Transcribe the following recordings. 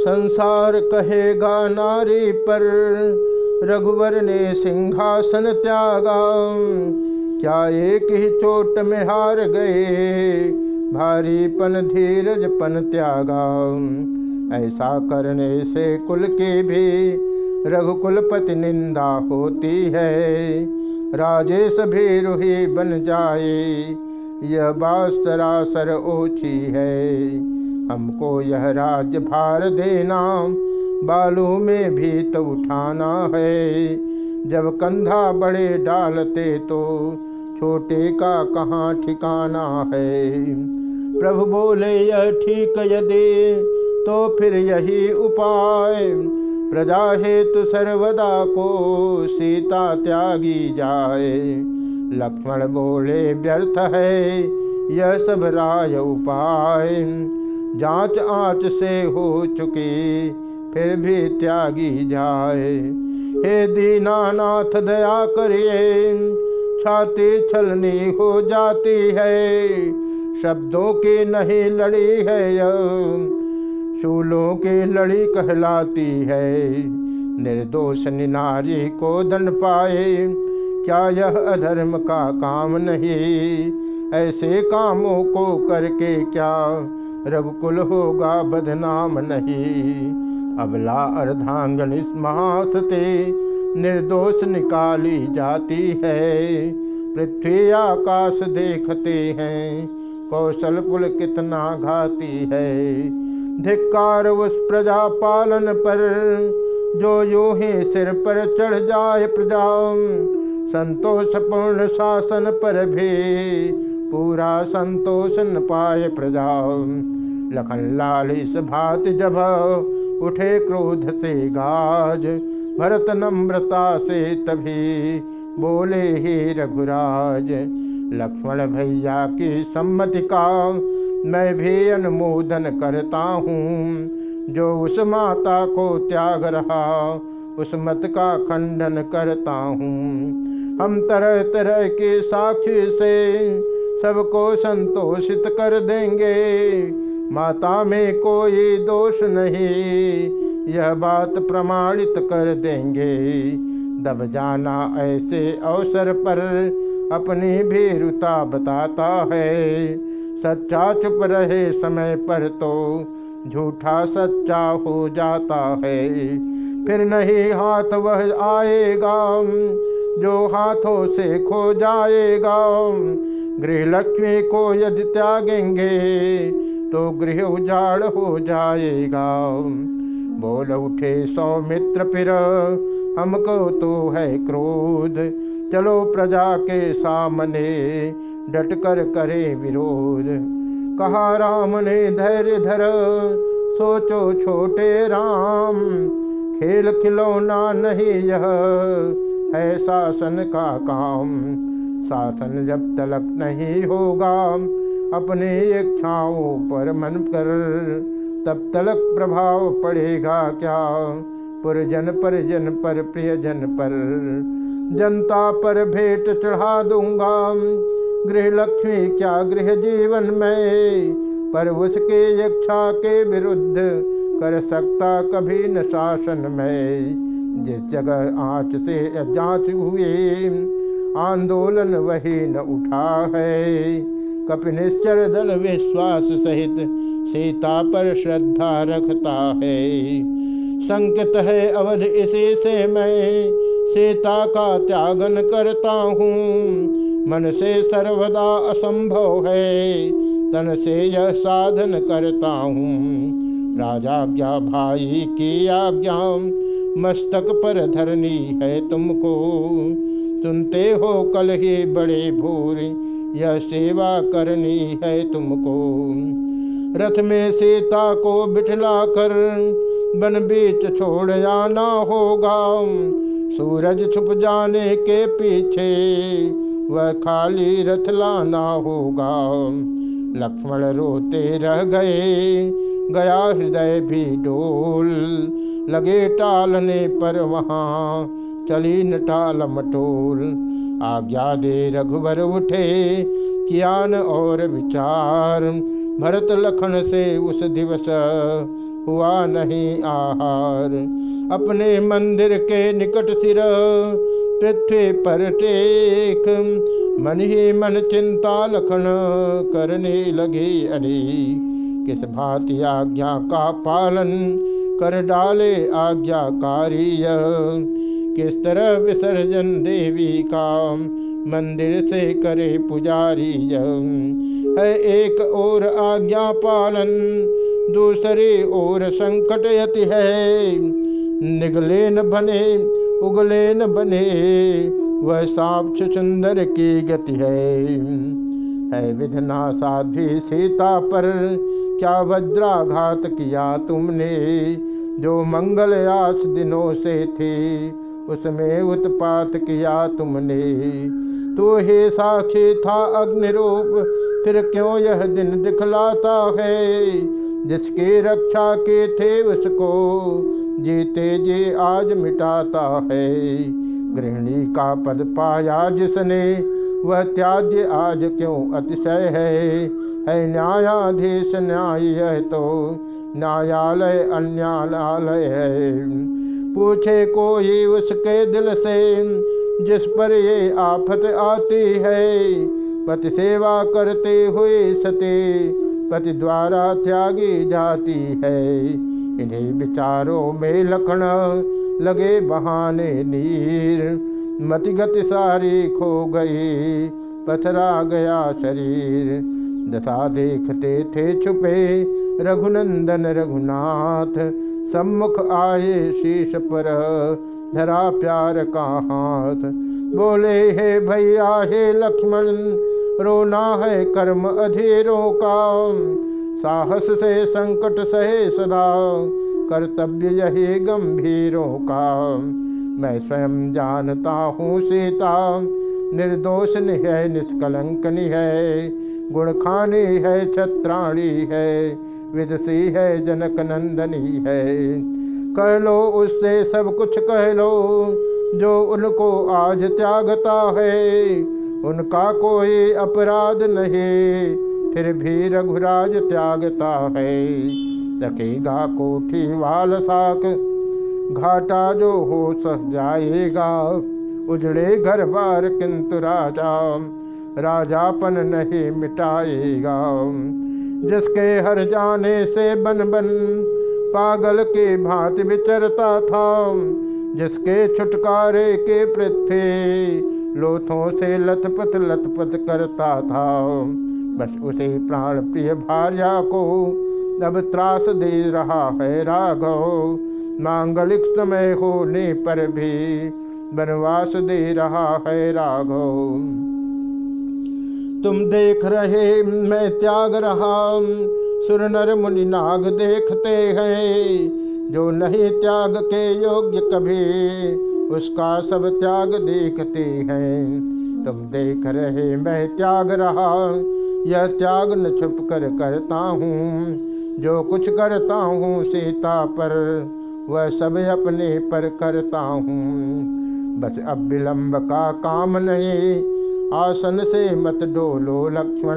संसार कहेगा नारी पर। रघुवर ने सिंहासन त्यागा। क्या एक ही चोट में हार गए? भारीपन धीरजपन त्यागा। ऐसा करने से कुल की भी रघुकुलपति निंदा होती है। राजेश भी रूही बन जाए। यह बात सरासर ओछी है। हमको यह राज्य भार देना, बालू में भी तो उठाना है। जब कंधा बड़े डालते तो छोटे का कहाँ ठिकाना है? प्रभु बोले, यह ठीक यदि तो फिर यही उपाय। प्रजा हेतु सर्वदा को सीता त्यागी जाए। लक्ष्मण बोले, व्यर्थ है, यह सब राय उपाय। जाँच आँच से हो चुकी, फिर भी त्यागी जाए। हे दीनानाथ, दया करिए, छाती छलनी हो जाती है, शब्दों की नहीं लड़ी है शूलों की लड़ी कहलाती है। निर्दोष नारी को दंड पाए, क्या यह अधर्म का काम नहीं? ऐसे कामों को करके क्या रघुकुल होगा बदनाम नहीं। अबला अर्धांगन इस महासते निर्दोष निकाली जाती है। पृथ्वी आकाश देखते हैं, कौशल कुल कितना घाती है। धिक्कार उस प्रजा पालन पर, जो यो ही सिर पर चढ़ जाए प्रजा संतोष पूर्ण शासन पर भी पूरा संतोष न पाए प्रजा। लखन लाल इस भात जब उठे क्रोध से गाज, भरत नम्रता से तभी बोले ही रघुराज, लक्ष्मण भैया की सम्मति का मैं भी अनुमोदन करता हूँ। जो उस माता को त्याग रहा, उस मत का खंडन करता हूँ। हम तरह तरह के साक्षी से सबको संतोषित कर देंगे। माता में कोई दोष नहीं। यह बात प्रमाणित कर देंगे। दब जाना ऐसे अवसर पर अपनी भीरुता बताता है। सच्चा चुप रहे समय पर तो झूठा सच्चा हो जाता है। फिर नहीं हाथ वह आएगा, जो हाथों से खो जाएगा। गृह लक्ष्मी को यदि त्यागेंगे तो गृह उजाड़ हो जाएगा। बोल उठे सौमित्र फिर, हमको तो है क्रोध। चलो प्रजा के सामने डटकर करे विरोध। कहा राम ने धैर्य धर, सोचो छोटे राम। खेल खिलौना नहीं यह, है शासन का काम। शासन जब तलक नहीं होगा, अपने इच्छाओं पर मन कर, तब तलक प्रभाव पड़ेगा क्या? पुरजन परिजन पर, प्रियजन पर। जनता पर भेंट चढ़ा दूँगा, गृह लक्ष्मी क्या गृह जीवन में? पर उसके इच्छा के विरुद्ध कर सकता कभी न शासन में। जिस जगह आँच से जाँच हुए आंदोलन वही न उठा है। कपिनिश्चर दल विश्वास सहित सीता पर श्रद्धा रखता है। संकित है अवध इसी से मैं सीता का त्यागन करता हूँ। मन से सर्वदा असंभव है, तन से यह साधन करता हूँ। राजा भाई की आज्ञा, मस्तक पर धरनी है तुमको। सुनते हो कल ही बड़े भूर, यह सेवा करनी है तुमको। रथ में सीता को बिठला कर बन बीच छोड़ जाना होगा। सूरज छुप जाने के पीछे वह खाली रथ लाना होगा। लक्ष्मण रोते रह गए, गया हृदय भी डोल, लगे टालने पर वहाँ चली नटाल मटोल। आज्ञा दे रघुबर उठे, कियान और विचार। भरत लखन से उस दिवस हुआ नहीं आहार। अपने मंदिर के निकट सिर पृथ्वी पर टेक। मन ही मन चिंता लखन करने लगे अरे किस भांति आज्ञा का पालन कर डाले आज्ञाकारी किस तरह विसर्जन देवी का मंदिर से करे पुजारी है एक और आज्ञा पालन, दूसरी ओर संकट यति है। निगले न बने उगले न बने, वह साक्ष सुंदर की गति है। है विधना साध्वी सीता पर, क्या वज्राघात किया तुमने? जो मंगल आस दिनों से थी उसमें उत्पात किया तुमने। तो हे साक्षी, था अग्निरूप, फिर क्यों यह दिन दिखलाता है? जिसकी रक्षा के थे उसको, जीते जी आज मिटाता है। गृहिणी का पद पाया जिसने, वह त्याज्य आज क्यों अतिशय है? है न्यायाधीश, न्याय है तो न्यायालय अन्यालय है। पूछे कोई उसके दिल से, जिस पर ये आफत आती है। पति सेवा करते हुए सते पति द्वारा त्यागी जाती है। इन्हीं विचारों में लखन लगे बहाने नीर, मतिगति सारी खो गई, पथरा गया शरीर। दशा देखते थे छुपे रघुनंदन रघुनाथ सम्मुख आए शीश पर। धरा प्यार का हाथ? बोले, हे भैया, हे लक्ष्मण, रोना है कर्म अधेरों का। साहस से संकट सहे सदा, कर्तव्य यही गंभीरों का। मैं स्वयं जानता हूँ सीता, निर्दोष है निष्कलंकनी है, गुण खानी है, छत्राणी है। विदसी है, जनक नंदनी है। कह लो उससे सब कुछ कह लो, जो उनको आज त्यागता है, उनका कोई अपराध नहीं। फिर भी रघुराज त्यागता है। रखेगा कोठी वाल साक घाटा जो हो सह जाएगा। उजड़े घर बार किंतु राजा, राजापन नहीं मिटाएगा। जिसके हर जाने से बन बन पागल के भांति विचरता था, जिसके छुटकारे के पृथ्वी लोथों से लथपथ लथपथ करता था। बस उसे प्राण प्रिय भार्या को अब त्रास दे रहा है राघव। मांगलिक समय होने पर भी वनवास दे रहा है राघव। तुम देख रहे, मैं त्याग रहा सुर नर मुनि नाग देखते हैं। जो नहीं त्याग के योग्य कभी, उसका सब त्याग देखते हैं। तुम देख रहे, मैं त्याग रहा यह त्याग न छुप कर करता हूँ। जो कुछ करता हूँ सीता पर, वह सब अपने पर करता हूँ। बस अब विलंब का काम नहीं आसन से मत डोलो लक्ष्मण।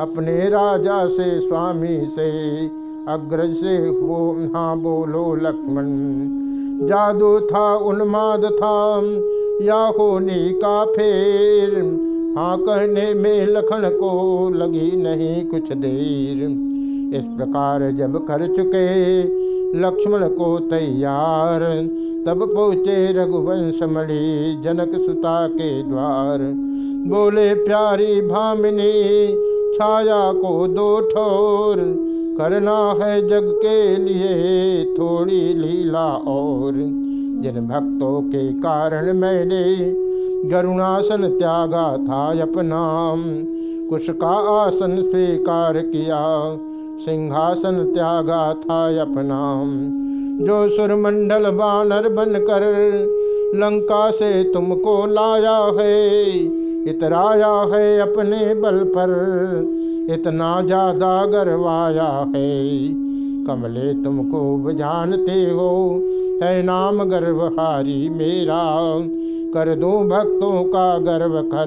अपने राजा से, स्वामी से, अग्रज से हो हाँ बोलो लक्ष्मण। जादू था, उन्माद था, या होने का फेर? हाँ कहने में लखन को लगी नहीं कुछ देर। इस प्रकार जब कर चुके लक्ष्मण को तैयार तब पहुँचे रघुवंश मणि जनक सुता के द्वार। बोले, प्यारी भामिनी, छाया को दो ठोर। करना है जग के लिए थोड़ी लीला और। जिन भक्तों के कारण मैंने गरुणासन त्यागा था अपना कुश का आसन स्वीकार किया, सिंहासन त्यागा था अपना जो सुरमंडल बानर बनकर लंका से तुमको लाया है, इतराया है अपने बल पर, इतना ज़्यादा गरवाया है। कमले तुमको जानते हो, है नाम गर्वहारी मेरा। कर दो भक्तों का गर्व कर,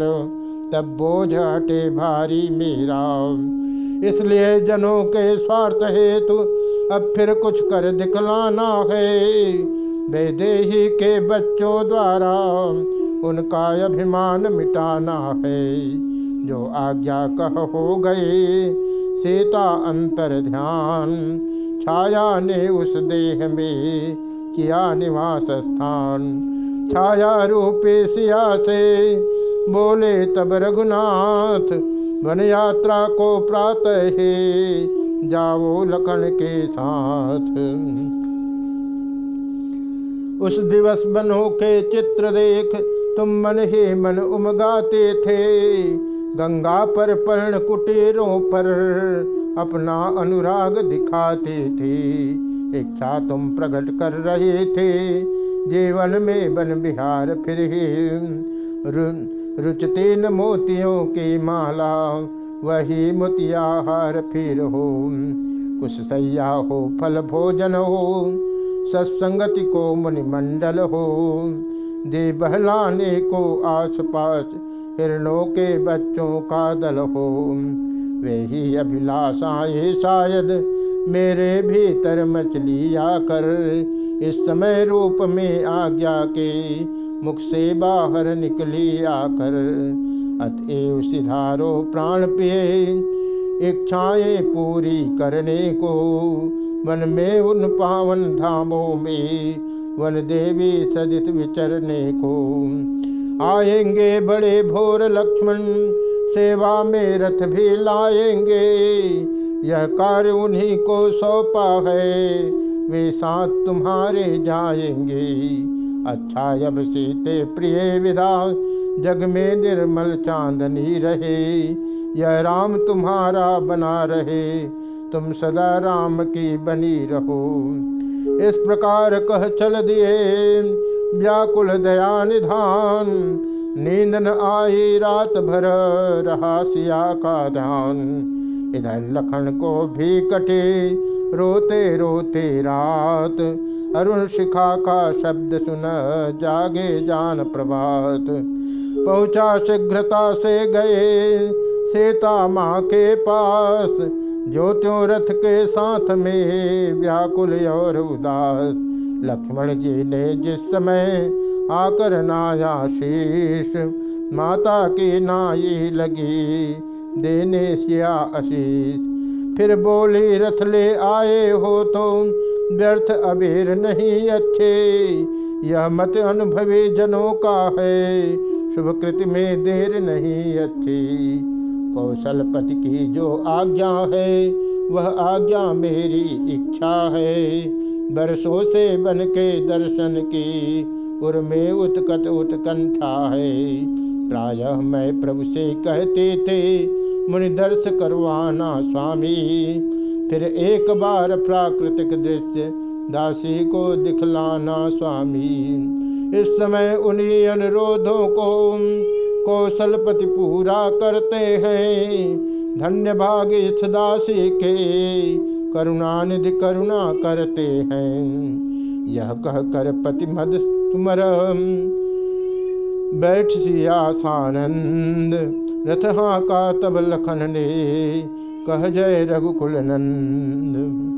तब बोझ हटे भारी मेरा। इसलिए जनों के स्वार्थ हेतु अब फिर कुछ कर दिखलाना है। वैदेही के बच्चों द्वारा उनका अभिमान मिटाना है। जो आज्ञा कह हो गए, सीता अंतर ध्यान, छाया ने उस देह में किया निवास स्थान। छाया रूपे सिया से बोले, तब रघुनाथ वन यात्रा को प्रातः है। जाओ लखन के साथ। उस दिवस बनो के चित्र देख तुम मन ही मन उमगाते थे। गंगा पर पर्ण कुटीरों पर अपना अनुराग दिखाते थे। इच्छा तुम प्रकट कर रहे थे। जीवन में बन बिहार फिर रु, रुचते न मोतियों की माला। वही मोतियाहार फिर हो। कुछ सैया हो, फल भोजन हो, सत्संगति को मुनिमंडल हो। दे बहलाने को आस पास हिरणों के बच्चों का दल हो। वे ही अभिलाषाएँ शायद मेरे भीतर मछली आकर इस समय रूप में आज्ञा के मुख से बाहर निकली आकर अतएव सिधारो प्राण पिए इच्छाएँ पूरी करने को। वन में उन पावन धामों में वन देवी सदित विचरने को। आएँगे बड़े भोर लक्ष्मण, सेवा में रथ भी लाएँगे। यह कार्य उन्हीं को सौंपा है, वे साथ तुम्हारे जाएँगे। अच्छा अब सीते प्रिय विदा जग में निर्मल चांदनी रहे, यह राम तुम्हारा बना रहे, तुम सदा राम की बनी रहो। इस प्रकार कह चल दिए व्याकुल दया निधान नींद न आई रात भर रहा सिया का ध्यान। इधर लखन को भी कटे रोते रोते रात, अरुण शिखा का शब्द सुन जागे जान प्रभात। पहुँचा शीघ्रता से गए सीता माँ के पास। जो त्यों रथ के साथ में व्याकुल और उदास लक्ष्मण जी ने जिस समय आकर नाया शीश माता की नाई लगी, देने सिया आशीष। फिर बोली, रथ ले आए हो तो व्यर्थ अबेर नहीं अच्छे। यह मत अनुभवी जनों का है शुभ कृति में देर नहीं अच्छी। कौशलपति की जो आज्ञा है, वह आज्ञा मेरी इच्छा है। बरसों से बन के दर्शन की उर में उत्कट उत्कंठा है। प्रायः मैं प्रभु से कहते थे मुनि दर्श करवाना स्वामी। फिर एक बार प्राकृतिक दृश्य, दासी को दिखलाना स्वामी। इस समय उन्हीं अनुरोधों को कौशलपति पूरा करते हैं। धन्य भाग दासी के, करुणानिधि करुणा करते हैं। यह कह कर पति मद तुमर बैठ सिया सानंद रथ का तब लखन ने, कह जय रघुकुल नंद